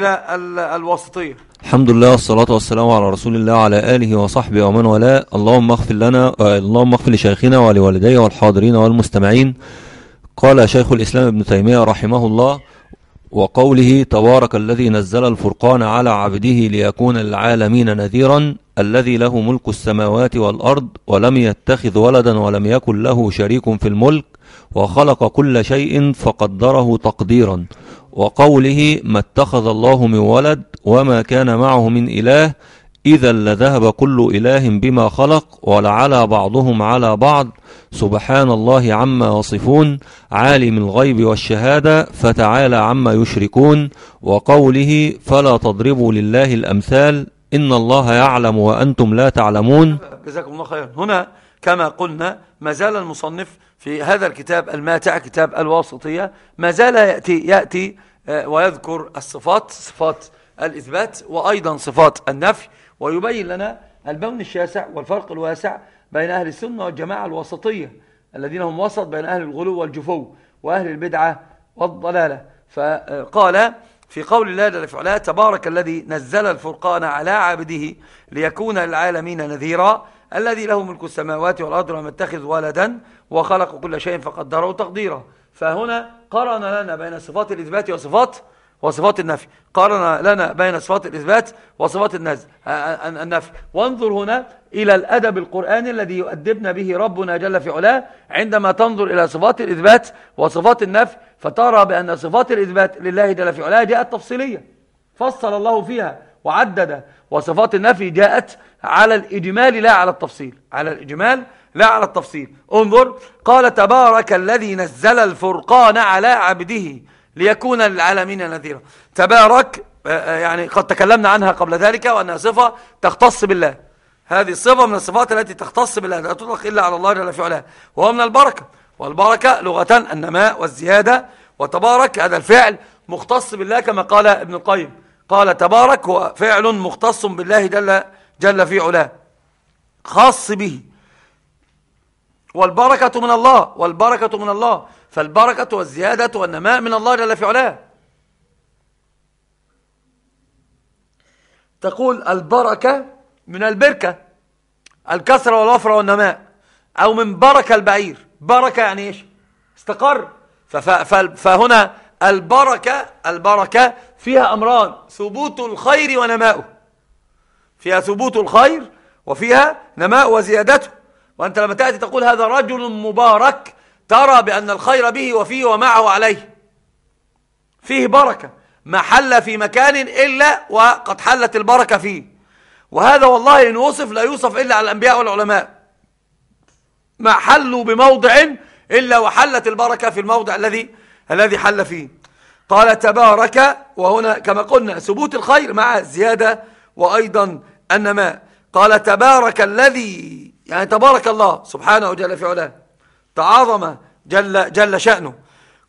الواسطية الحمد لله والصلاة والسلام على رسول الله وعلى آله وصحبه ومن والاه. اللهم اغفر لنا اللهم اغفر لشيخنا ولوالديه والحاضرين والمستمعين. قال شيخ الإسلام ابن تيمية رحمه الله وقوله تبارك الذي نزل الفرقان على عبده ليكون للعالمين نذيرا الذي له ملك السماوات والأرض ولم يتخذ ولدا ولم يكن له شريك في الملك وخلق كل شيء فقدره تقديرا. وقوله ما اتخذ الله من ولد وما كان معه من إله إذا لذهب كل إله بما خلق ولعلى بعضهم على بعض سبحان الله عما يصفون عالم الغيب والشهادة فتعالى عما يشركون وقوله فلا تضربوا لله الأمثال إن الله يعلم وأنتم لا تعلمون جزاكم الله خيرا. هنا كما قلنا ما زال المصنف في هذا الكتاب الماتع كتاب الواسطية ما زال يأتي, يأتي آه، ويذكر الصفات صفات الإثبات وأيضا صفات النفي ويبين لنا البون الشاسع والفرق الواسع بين أهل السنة والجماعة الوسطية الذين هم وسط بين أهل الغلو والجفو وأهل البدعة والضلالة. فقال في قول الله جل في علاه تبارك الذي نزل الفرقان على عبده ليكون للعالمين نذيرا الذي له ملك السماوات والأرض ولم يتخذ ولدا وخلق كل شيء فقدره تقديرا فهنا قرن لنا بين صفات الإثبات وصفات وصفات النفي. قارن لنا بين صفات الإثبات وصفات النفي. وانظر هنا إلى الأدب القرآني الذي يؤدبنا به ربنا جل في علاه. عندما تنظر إلى صفات الإثبات وصفات النفي فترى بأن صفات الإثبات لله جل في علاه جاءت تفصيلية فصل الله فيها وعدد. وصفات النفي جاءت على الإجمال لا على التفصيل. على الإجمال لا على التفصيل. انظر قال تبارك الذي نزل الفرقان على عبده ليكون للعالمين نذيرا. تبارك آه، آه، يعني قد تكلمنا عنها قبل ذلك وأنها صفة تختص بالله. هذه الصفة من الصفات التي تختص بالله لا تطلق إلا على الله جل في علاه وهو من البركة. والبركة لغة النماء والزيادة. وتبارك هذا الفعل مختص بالله كما قال ابن القيم. قال تبارك هو فعل مختص بالله جل, جل في علاه خاص به. والبركة من الله والبركة من الله. فالبركة والزيادة والنماء من الله جل في علاه. تقول البركة من البركة الكسرة والوفرة والنماء أو من بركة البعير. بركة يعني إيش؟ استقر. فهنا البركة البركة فيها أمران ثبوت الخير ونماؤه. فيها ثبوت الخير وفيها نماء وزيادته. وأنت لما تأتي تقول هذا رجل مبارك ترى بأن الخير به وفيه ومعه عليه فيه بركة. ما حل في مكان إلا وقد حلت البركة فيه. وهذا والله إن وصف لا يوصف إلا على الأنبياء والعلماء. ما حلوا بموضع إلا وحلت البركة في الموضع الذي الذي حل فيه. قال تبارك وهنا كما قلنا ثبوت الخير مع الزيادة وأيضا النماء قال تبارك الذي يعني تبارك الله سبحانه جل في علاه تعاظم جل, جل شأنه.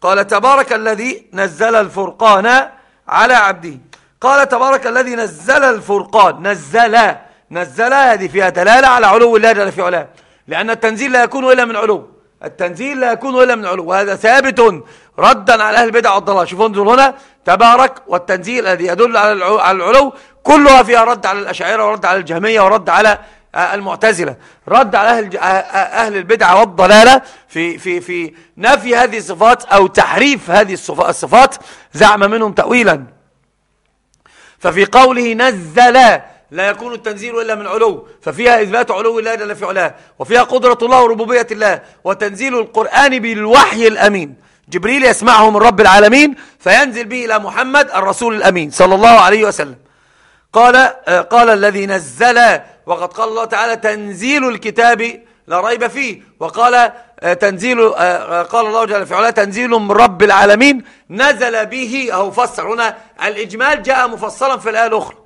قال تبارك الذي نزل الفرقان على عبده. قال تبارك الذي نزل الفرقان نزل نزل هذه فيها دلالة على علو الله جل في علاه لأن التنزيل لا يكون إلا من علو. التنزيل لا يكون إلا من علو. وهذا ثابت ردا على أهل البدع والضلال. شوفوا انظروا هنا تبارك والتنزيل الذي يدل على العلو كلها فيها رد على الأشاعرة ورد على الجهمية ورد على المعتزلة. رد على أهل, أهل البدعة والضلالة في, في, في نفي هذه الصفات أو تحريف هذه الصفات زعم منهم تأويلا. ففي قوله نزل لا يكون التنزيل إلا من علو ففيها إثبات علو الله جل في علاه وفيها قدرة الله وربوبية الله وتنزيل القرآن بالوحي الأمين. جبريل يسمعه من رب العالمين فينزل به إلى محمد الرسول الأمين صلى الله عليه وسلم. قال قال الذي نزل وقد قال الله تعالى تنزيل الكتاب لا ريب فيه. وقال آه، تنزيل آه، آه، قال الله جل في تنزيل من رب العالمين نزل به أو فسر هنا الإجمال جاء مفصلا في الآية الأخرى.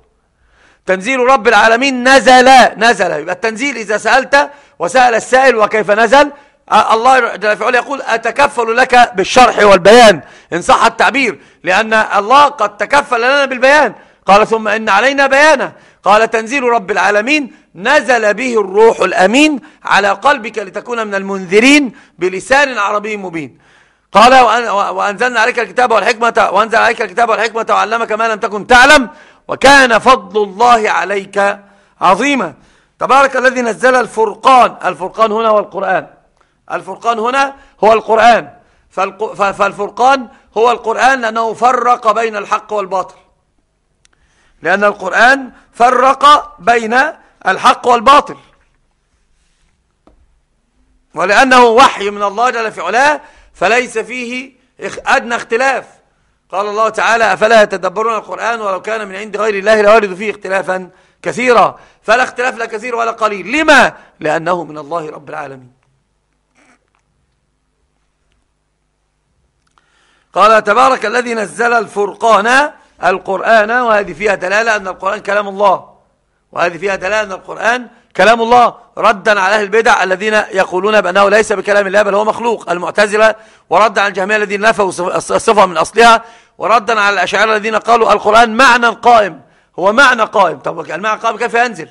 تنزيل رب العالمين نزل نزل. يبقى التنزيل إذا سألت وسأل السائل وكيف نزل الله جل في يقول أتكفل لك بالشرح والبيان. إن صح التعبير لأن الله قد تكفل لنا بالبيان. قال ثم إن علينا بيانه. قال تنزيل رب العالمين نزل به الروح الأمين على قلبك لتكون من المنذرين بلسان عربي مبين. قال وأنزلنا عليك الكتاب والحكمة وأنزل عليك الكتاب والحكمة وعلمك ما لم تكن تعلم وكان فضل الله عليك عظيما. تبارك الذي نزل الفرقان. الفرقان هنا هو القرآن. الفرقان هنا هو القرآن. فالفرقان هو القرآن لأنه فرق بين الحق والباطل. لأن القرآن فرق بين الحق والباطل. ولأنه وحي من الله جل في علاه فليس فيه أدنى اختلاف. قال الله تعالى أفلا يتدبرون القرآن ولو كان من عند غير الله لوارد فيه اختلافا كثيرا. فلا اختلاف لا كثير ولا قليل. لما؟ لأنه من الله رب العالمين. قال تبارك الذي نزل الفرقان القرآن وهذه فيها دلالة أن القرآن كلام الله. وهذه فيها دلالة أن القرآن كلام الله. ردا على أهل البدع الذين يقولون بأنه ليس بكلام الله بل هو مخلوق. المعتزلة وردا على الجهمية الذين نفوا الصفة من أصلها وردا على الأشاعرة الذين قالوا القرآن معنى قائم. هو معنى قائم. طب المعنى قائم كيف ينزل؟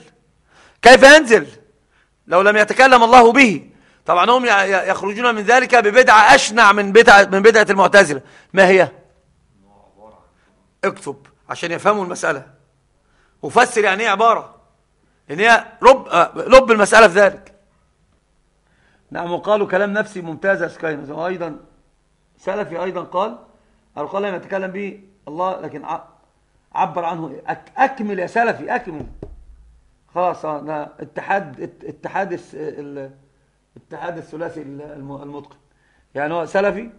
كيف ينزل؟ لو لم يتكلم الله به. طبعا هم يخرجون من ذلك ببدعة أشنع من بدعة, من بدعة المعتزلة. ما هي؟ اكتب عشان يفهموا المسألة. وفسر يعني إيه عبارة؟ ان هي رب, آه، لب المسألة في ذلك. نعم وقالوا كلام نفسي ممتاز اسكاين وأيضا سلفي أيضا قال القول لم يتكلم به الله لكن عبر عنه أكمل يا سلفي أكمل. خلاص أنا اتحاد اتحاد اتحاد الثلاثي المتقن. يعني هو سلفي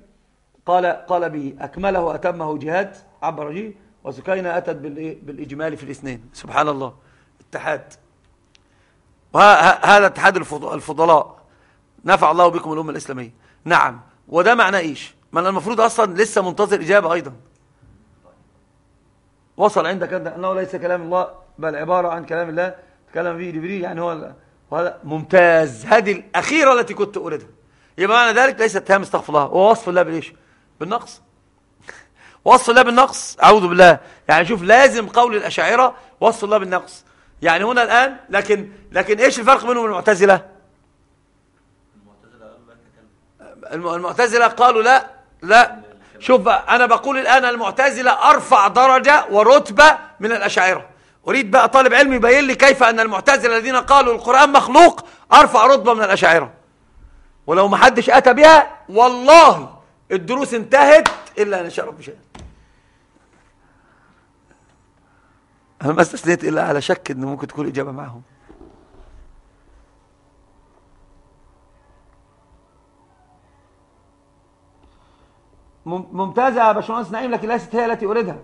قال قال به أكمله وأتمه جهاد عبر به وسكينة أتت بالإجمال في الاثنين. سبحان الله. اتحاد. وهذا اتحاد الفضلاء. نفع الله بكم الأمة الإسلامية. نعم. وده معناه إيش؟ من المفروض أصلا لسه منتظر إجابة أيضا. وصل عندك أنه ليس كلام الله بل عبارة عن كلام الله. تكلم به جبريل يعني هو وهذا ممتاز. هذه الأخيرة التي كنت أريدها. يبقى معنى ذلك ليس اتهام استغفر الله. هو وصف الله بالإيش بالنقص. وصف الله بالنقص. أعوذ بالله. يعني شوف لازم قول الأشاعرة وصف الله بالنقص. يعني هنا الآن لكن لكن إيش الفرق بينهم؟ المعتزلة. المعتزلة قالوا لا لا. شوف أنا بقول الآن المعتزلة أرفع درجة ورتبة من الأشاعرة. أريد بقى طالب علم يبين لي كيف أن المعتزلة الذين قالوا القرآن مخلوق أرفع رتبة من الأشاعرة. ولو ما حدش أتى بها والله الدروس انتهت إلا أن شاء رب شيء أنا ما استثنيت إلا على شك أنه ممكن تكون إجابة معهم. ممتازة يا باشمهندس نعيم لكن ليست هي التي أريدها.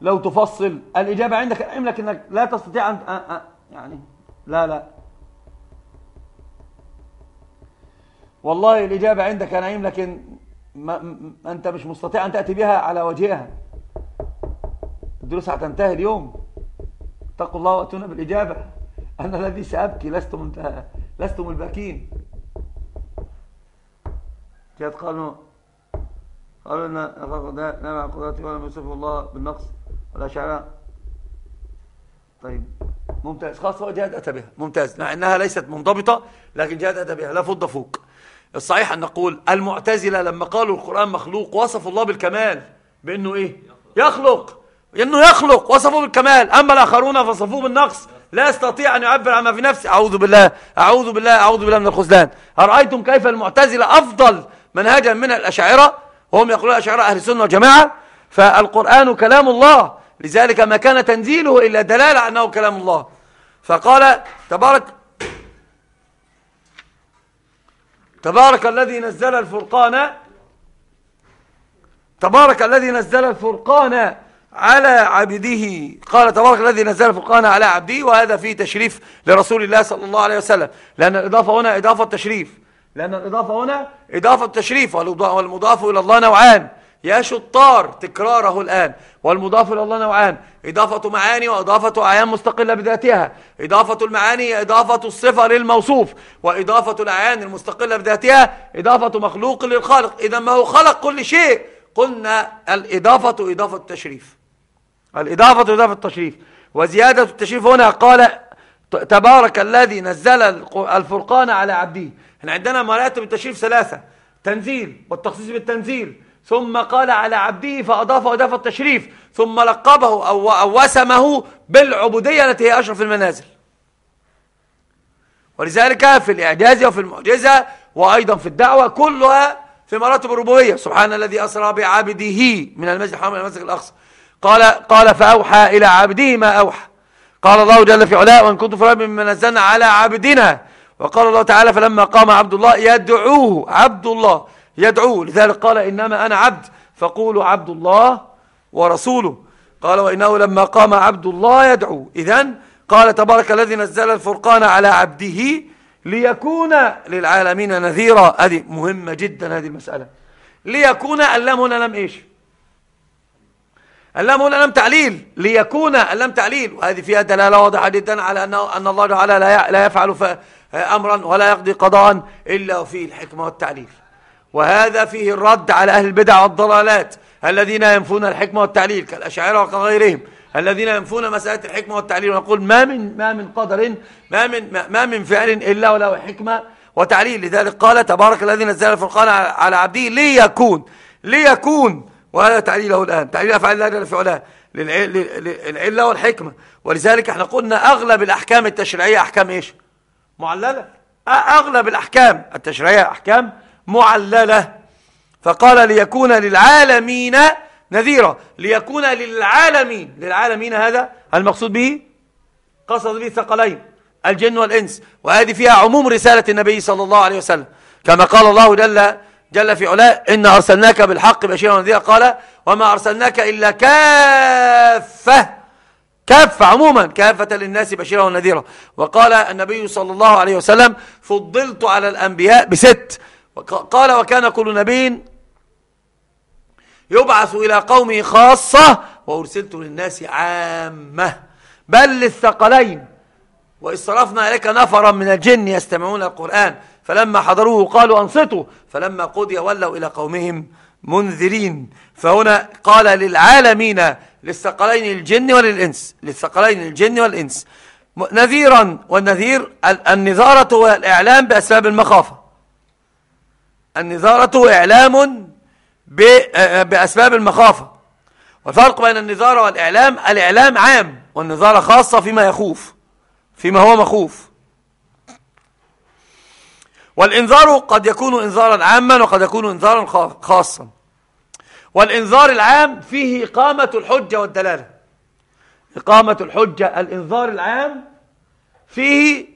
لو تفصل الإجابة عندك نعيم لكنك لا تستطيع أن يعني لا لا. والله الإجابة عندك نعيم لكن ما أنت مش مستطيع أن تأتي بها على وجهها. الدروس هتنتهي اليوم. اتقوا الله وأتونا بالإجابة. أنا الذي سأبكي لستم, لستم الباكين كيف قالوا قالوا أن نعم قدرتي ولم يصف الله بالنقص. ولا شعر؟ طيب ممتاز. خاصة جهاد أتى بها. ممتاز. مع أنها ليست منضبطة لكن جهاد أتى بها. لا فض فوق. الصحيح أن نقول المعتزلة لما قالوا القرآن مخلوق وصفوا الله بالكمال بأنه إيه؟ يخلق. إنه يخلق. وصفوه بالكمال. أما الآخرون فصفوه بالنقص. لا يستطيع أن يعبر عما في نفسه. أعوذ بالله. أعوذ بالله. أعوذ بالله من الخزلان. أرأيتم كيف المعتزلة أفضل منهجا من الأشاعرة؟ وهم يقولون الأشاعرة أهل السنة والجماعة. فالقرآن كلام الله. لذلك ما كان تنزيله إلا دلالة أنه كلام الله. فقال تبارك تبارك الذي نزل الفرقان تبارك الذي نزل الفرقان على عبده. قال تبارك الذي نزل الفرقان على عبده وهذا فيه تشريف لرسول الله صلى الله عليه وسلم. لأن الإضافة هنا إضافة تشريف لأن الإضافة هنا إضافة تشريف والمضاف إلى الله نوعان. يا شطار تكراره الآن. والمضاف إلى الله نوعان. إضافة معاني وإضافة أعيان مستقلة بذاتها. إضافة المعاني إضافة الصفة للموصوف. وإضافة الأعيان المستقلة بذاتها إضافة مخلوق للخالق. إذا ما هو خلق؟ كل شيء. قلنا الإضافة إضافة التشريف. الإضافة إضافة التشريف. وزيادة التشريف هنا قال تبارك الذي نزل الفرقان على عبده. إحنا عندنا مراتب التشريف ثلاثة. تنزيل والتخصيص بالتنزيل. ثم قال على عبده فأضاف أضاف التشريف ثم لقبه أو, أو وسمه بالعبودية التي هي أشرف المنازل. ولذلك في الإعجاز وفي المعجزة وأيضا في الدعوة كلها في مراتب الربوبية. سبحان الذي أسرى بعبده من المسجد الحرام إلى المسجد الأقصى. قال قال فأوحى إلى عبده ما أوحى. قال الله جل في علاه وإن كنت في مما نزلنا على عبدنا وقال الله تعالى فلما قام عبد الله يدعوه عبد الله يدعوه لذلك قال إنما أنا عبد. فقولوا عبد الله ورسوله. قال وإنه لما قام عبد الله يدعو. إذن قال تبارك الذي نزل الفرقان على عبده ليكون للعالمين نذيرا. هذه مهمة جدا هذه المسألة. ليكون اللام هنا لم إيش؟ اللام هنا لم تعليل. ليكون اللام تعليل. وهذه فيها دلالة واضحة جدا على أنه أن الله تعالى لا يفعل أمرا ولا يقضي قضاء إلا فيه الحكمة والتعليل. وهذا فيه الرد على أهل البدع والضلالات الذين ينفون الحكمة والتعليل كالأشاعرة وغيرهم الذين ينفون مسألة الحكمة والتعليل. ونقول ما من ما من قدر ما من ما من فعل إلا وله حكمة وتعليل. لذلك قال تبارك الذي نزل الفرقان على عبده ليكون ليكون وهذا تعليله الآن. تعليل أفعال الله جل في علاه للعلة والحكمة. ولذلك إحنا قلنا أغلب الأحكام التشريعية أحكام إيش؟ معللة. أغلب الأحكام التشريعية أحكام معللة. فقال ليكون للعالمين نذيرا. ليكون للعالمين. للعالمين هذا المقصود به قصد به ثقلين الجن والإنس. وهذه فيها عموم رسالة النبي صلى الله عليه وسلم. كما قال الله جل, جل في علاه إن أرسلناك بالحق بشيرا ونذيرا. قال وما أرسلناك إلا كافة. كافة عموما كافة للناس بشيرا ونذيرا. وقال النبي صلى الله عليه وسلم فضلت على الأنبياء بست. قال وكان كل نبي يبعث إلى قومه خاصة وأرسلت للناس عامة. بل للثقلين. وإذ صرفنا إليك نفرا من الجن يستمعون القرآن. فلما حضروه قالوا أنصتوا. فلما قضي ولوا إلى قومهم منذرين. فهنا قال للعالمين للثقلين الجن وللإنس للثقلين الجن والإنس. نذيرا. والنذير النذارة والإعلام بأسباب المخافة. النذارة إعلام بأسباب المخافة. والفرق بين النظارة والإعلام الإعلام عام والنظارة خاصة فيما يخوف فيما هو مخوف. والإنذار قد يكون إنذارا عاما وقد يكون إنذارا خاصا. والإنذار العام فيه إقامة الحجة والدلالة. إقامة الحجة الإنذار العام فيه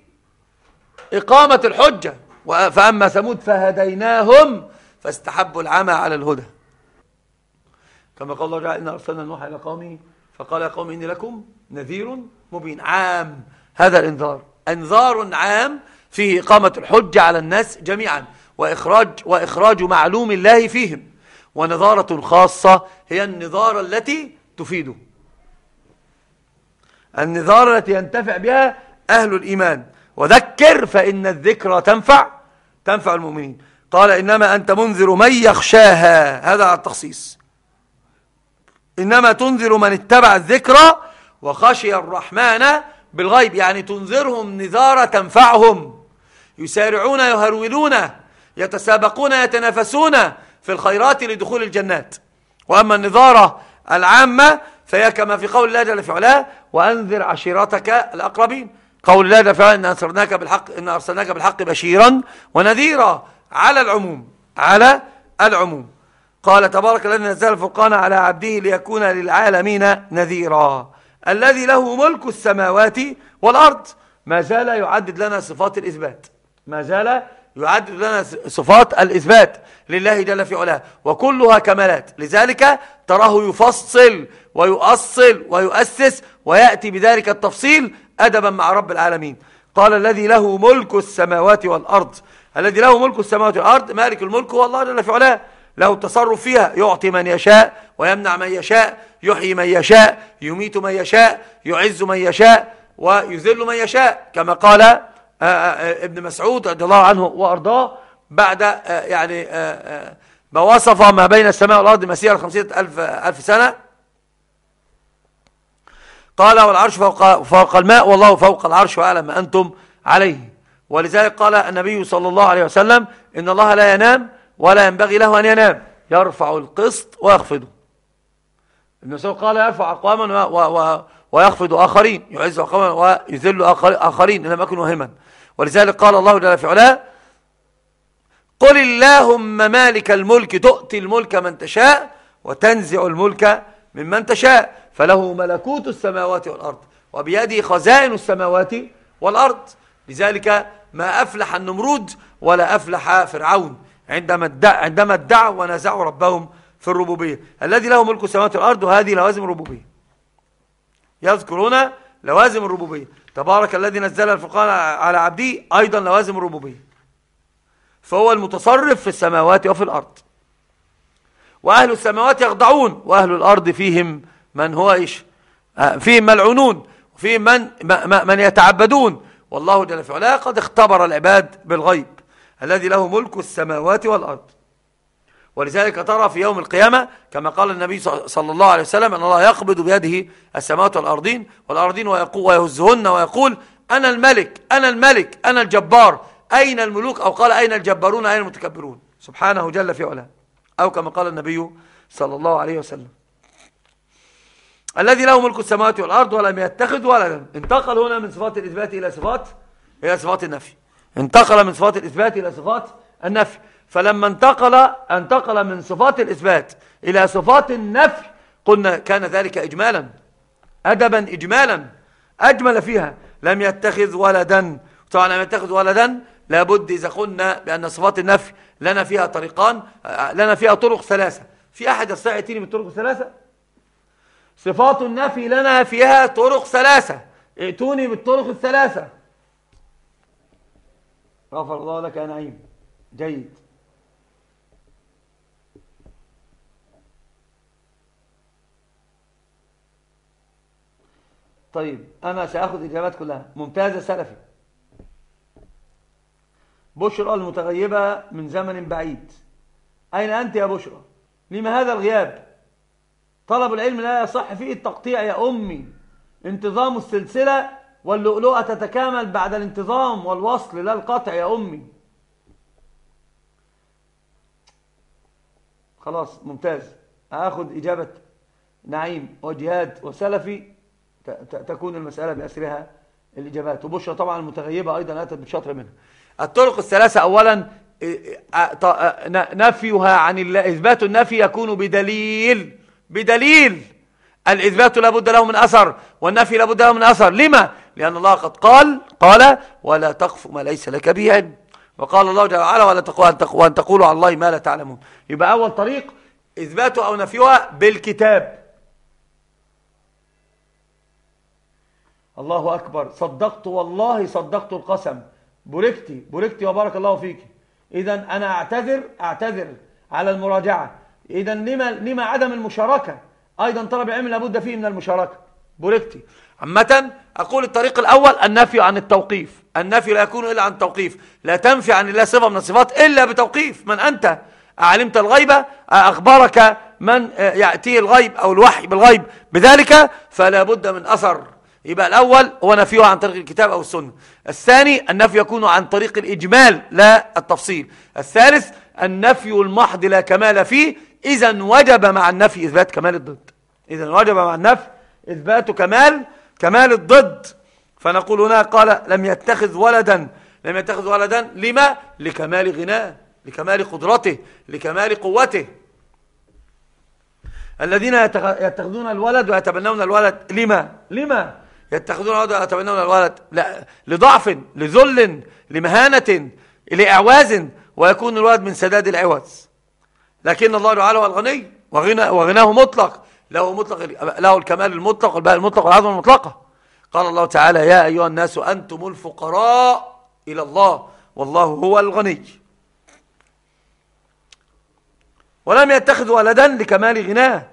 إقامة الحجة فأما ثمود فهديناهم فاستحبوا العمى على الهدى. كما قال الله تعالى إن أرسلنا نوح إلى قومه فقال يا قوم إني لكم نذير مبين. عام هذا الإنذار. إنذار عام فيه إقامة الحجة على الناس جميعا وإخراج, وإخراج معلوم الله فيهم. ونظارة خاصة هي النظارة التي تفيده النظارة التي ينتفع بها أهل الإيمان. وذكر فإن الذكرى تنفع تنفع المؤمنين. قال إنما أنت منذر من يخشاها. هذا التخصيص. إنما تنذر من اتبع الذكرى وخشي الرحمن بالغيب. يعني تنذرهم نذارة تنفعهم. يسارعون يهرولون يتسابقون يتنافسون في الخيرات لدخول الجنات. وأما النظارة العامة فهي كما في قول الله جل في علاه وأنذر عشيرتك الأقربين. قول الله علاه إن أرسلناك بالحق, إن أرسلناك بالحق بشيرا ونذيرا على العموم على العموم. قال تبارك الذي نزل الفرقان على عبده ليكون للعالمين نذيرا. الذي له ملك السماوات والأرض. ما زال يعدد لنا صفات الإثبات. ما زال يعدد لنا صفات الإثبات لله جل في علاه. وكلها كمالات. لذلك تراه يفصل ويؤصل ويؤسس ويأتي بذلك التفصيل أدبا مع رب العالمين. قال الذي له ملك السماوات والأرض. الذي له ملك السماوات والأرض مالك الملك هو الله جل في علاه. له التصرف فيها يعطي من يشاء ويمنع من يشاء يحيي من يشاء يميت من يشاء يعز من يشاء ويذل من يشاء. كما قال آه، آه، آه، ابن مسعود رضي الله عنه وأرضاه بعد يعني ما وصف ما بين السماء والأرض مسيرة خمسين ألف, ألف سنة. قال والعرش فوق, فوق الماء والله فوق العرش وأعلم ما أنتم عليه. ولذلك قال النبي صلى الله عليه وسلم إن الله لا ينام ولا ينبغي له أن ينام يرفع القسط ويخفضه. ابن مسعود قال يرفع أقواما ويخفض آخرين يعز أقواما ويذل آخرين إن لم يكن وهما. ولذلك قال الله جل في علاه قل اللهم مالك الملك تؤتي الملك من تشاء وتنزع الملك ممن تشاء. فله ملكوت السماوات والأرض وبيده خزائن السماوات والأرض. لذلك ما أفلح النمرود ولا أفلح فرعون. عندما ادعوا عندما ادعوا ونازعوا ربهم في الربوبية. الذي له ملك السماوات والأرض وهذه لوازم الربوبية. يذكرون لوازم الربوبية. تبارك الذي نزل الفرقان على عبده أيضا لوازم الربوبية. فهو المتصرف في السماوات وفي الأرض. وأهل السماوات يخضعون وأهل الأرض فيهم من هو إيش؟ آه، فيهم ملعونون وفيهم من, من يتعبدون. والله جل في علاه قد اختبر العباد بالغيب الذي له ملك السماوات والأرض. ولذلك ترى في يوم القيامة كما قال النبي صلى الله عليه وسلم أن الله يقبض بيده السماوات والأرضين والأرضين ويهزهن ويقول أنا الملك أنا الملك أنا الجبار. أين الملوك؟ أو قال أين الجبارون؟ أين المتكبرون؟ سبحانه جل في علاه. أو كما قال النبي صلى الله عليه وسلم. الذي له ملك السماوات والأرض ولم يتخذ ولدا انتقل هنا من صفات الإثبات إلى صفات إلى صفات النفي. انتقل من صفات الإثبات إلى صفات النفي. فلما انتقل انتقل من صفات الإثبات إلى صفات النفي قلنا كان ذلك إجمالا أدبا إجمالا أجمل فيها. لم يتخذ ولدا. طبعا لم يتخذ ولدا. لابد إذا قلنا بأن صفات النفي لنا فيها طريقان لنا فيها طرق ثلاثة. في أحد يستطيع يأتيني بالطرق الثلاثة؟ صفات النفي لنا فيها طرق ثلاثة. ائتوني بالطرق الثلاثة. غفر الله لك يا نعيم. جيد. طيب أنا سأخذ إجابات كلها. ممتازة سلفي. بشرى المتغيبة من زمن بعيد. أين أنت يا بشرى؟ لما هذا الغياب؟ طلب العلم لا يصح فيه التقطيع يا أمي. انتظام السلسلة واللؤلؤة تتكامل بعد الانتظام والوصل لا القطع يا أمي. خلاص ممتاز. هاخد إجابة نعيم وجهاد وسلفي. تكون المسألة بأسرها الإجابات. وبشرى طبعا المتغيبة أيضا أتت بشطر منها. الطرق الثلاثة أولا نفيها عن الله إثبات النفي يكون بدليل. بدليل الإثبات لابد له من أثر والنفي لابد له من أثر. لما؟ لأن الله قد قال قال ولا تقف ما ليس لك به علم. وقال الله جل وعلا ولا تقول وأن تقولوا على الله ما لا تعلمون. يبقى أول طريق إثباتها أو نفيها بالكتاب. الله أكبر. صدقت والله صدقت القسم. بوركتي بوركتي وبارك الله فيك. إذا أنا أعتذر أعتذر على المراجعة. إذا لما, لما عدم المشاركة؟ أيضا طلب العلم لابد فيه من المشاركة. بوركتي عامة أقول الطريق الأول النفي عن التوقيف. النفي لا يكون إلا عن التوقيف. لا تنفي عن الله صفة من الصفات إلا بتوقيف. من أنت؟ أعلمت الغيبة أخبرك من يأتيه الغيب أو الوحي بالغيب؟ بذلك فلا بد من أثر. يبقى الأول هو نفيه عن طريق الكتاب أو السنة. الثاني النفي يكون عن طريق الإجمال لا التفصيل. الثالث النفي المحض لا كمال فيه إذا وجب مع النفي إثبات كمال الضد. إذا وجب مع النفي إثبات كمال كمال الضد. فنقول هنا قال لم يتخذ ولدا لم يتخذ ولدا لما؟ لكمال غناه لكمال قدرته لكمال قوته. الذين يتخذون الولد ويتبنون الولد لما؟ لما؟ يتخذون الولد ويتبنون الولد لا لضعف لذل لمهانة لإعواز ويكون الولد من سداد العوز. لكن الله تعالى هو الغني وغنى وغناه مطلق. له مطلق له الكمال المطلق والباقي المطلق والعظمه المطلقة. قال الله تعالى يا أيها الناس أنتم الفقراء إلى الله والله هو الغني. ولم يتخذ ولدا لكمال غناه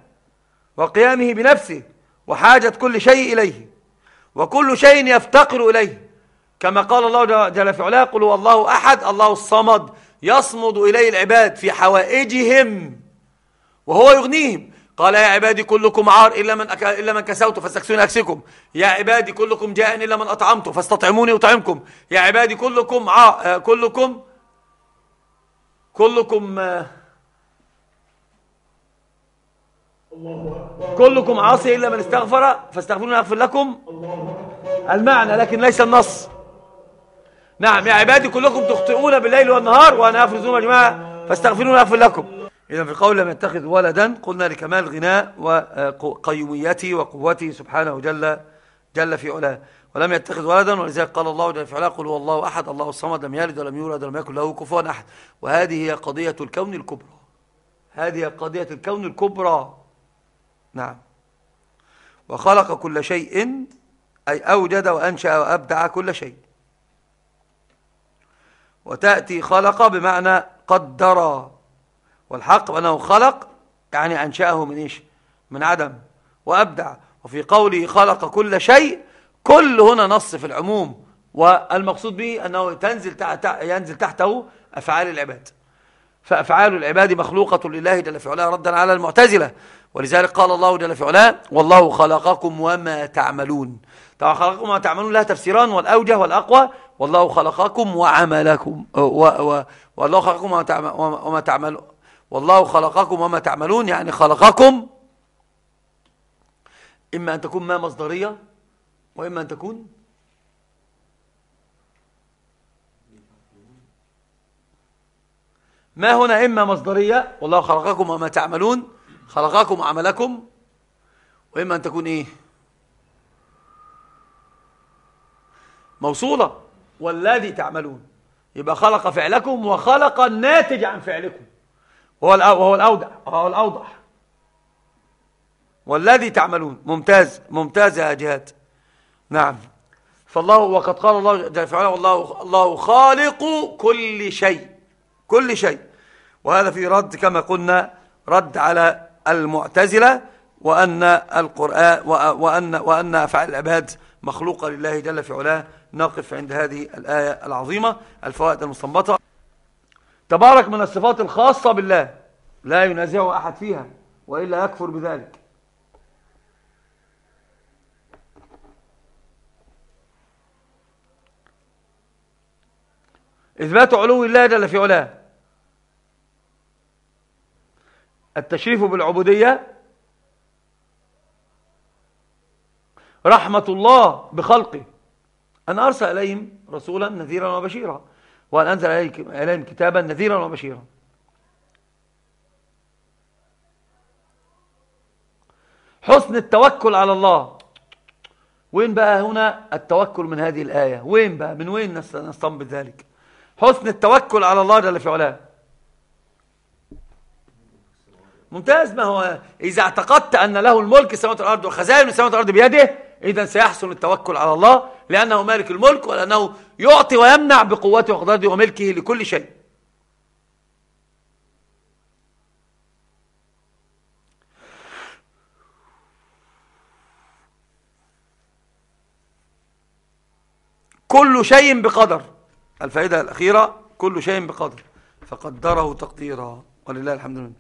وقيامه بنفسه وحاجة كل شيء إليه وكل شيء يفتقر إليه. كما قال الله جل في علاه قل هو الله أحد الله الصمد. يصمد إليه العباد في حوائجهم وهو يغنيهم. قال يا عبادي كلكم عار إلا من, أك... إلا من كسوت فاستكسوني أكسكم. يا عبادي كلكم جاء إلا من أطعمت فاستطعموني أطعمكم. يا عبادي كلكم ع... كلكم كلكم كلكم عاصي إلا من استغفر فاستغفروني أغفر لكم. المعنى لكن ليس النص. نعم يا عبادي كلكم تخطئون بالليل والنهار وأنا الذنوب يا جماعة فاستغفروني أغفر لكم. إذا في قول لم يتخذ ولدا قلنا لكمال غناء وقيوميته وقوته سبحانه جل جل في علاه. ولم يتخذ ولدا ولذلك قال الله جل في علاه قل هو الله أحد الله الصمد لم يلد ولم يولد ولم يكن له كفوا أحد. وهذه هي قضية الكون الكبرى. هذه قضية الكون الكبرى. نعم. وخلق كل شيء أي أوجد وأنشأ وأبدع كل شيء. وتأتي خلق بمعنى قدر. والحق أنه خلق يعني أنشأه من إيش؟ من عدم وأبدع. وفي قوله خلق كل شيء كل هنا نص في العموم. والمقصود به أنه تنزل تحت ينزل تحته أفعال العباد. فأفعال العباد مخلوقة لله جل في علاه ردا على المعتزلة. ولذلك قال الله جل في علاه والله خلقكم وما تعملون. طبعا خلقكم وما تعملون لها تفسيران والأوجه والأقوى والله خلقكم وعملكم والله خلقكم وما تعملون والله خلقكم وما تعملون يعني خلقكم إما أن تكون ما مصدرية وإما أن تكون ما هنا إما مصدرية والله خلقكم وما تعملون خلقكم وعملكم وإما أن تكون إيه؟ موصولة. والذي تعملون. يبقى خلق فعلكم وخلق الناتج عن فعلكم. وهو الأوضح وهو الأوضح. والذي تعملون. ممتاز ممتاز يا جهاد. نعم. فالله وقد قال الله جل وعلا والله الله خالق كل شيء كل شيء. وهذا في رد كما قلنا رد على المعتزلة وأن القرآن وأن وأن أفعال العباد مخلوقة لله جل في علاه. نقف عند هذه الآية العظيمة الفوائد المستنبطة. تبارك من الصفات الخاصة بالله. لا ينازعه أحد فيها وإلا يكفر بذلك. إثبات علو الله جل في علاه. التشريف بالعبودية رحمة الله بخلقه. أن أرسل إليهم رسولا نذيرا وبشيرا. وأن أنزل إليهم كتابا نذيرا وبشيرا. حسن التوكل على الله. وين بقى هنا التوكل من هذه الآية؟ وين بقى؟ من وين نستنبط ذلك؟ حسن التوكل على الله جل في علاه. ممتاز. ما هو إذا اعتقدت أن له الملك السماوات والأرض وخزائن السماوات والأرض بيده إذا سيحسن التوكل على الله لأنه مالك الملك ولأنه يعطي ويمنع بقوته وقدرته وملكه لكل شيء. كل شيء بقدر. الفائدة الأخيرة كل شيء بقدر. فقدره تقديرا ولله الحمد لله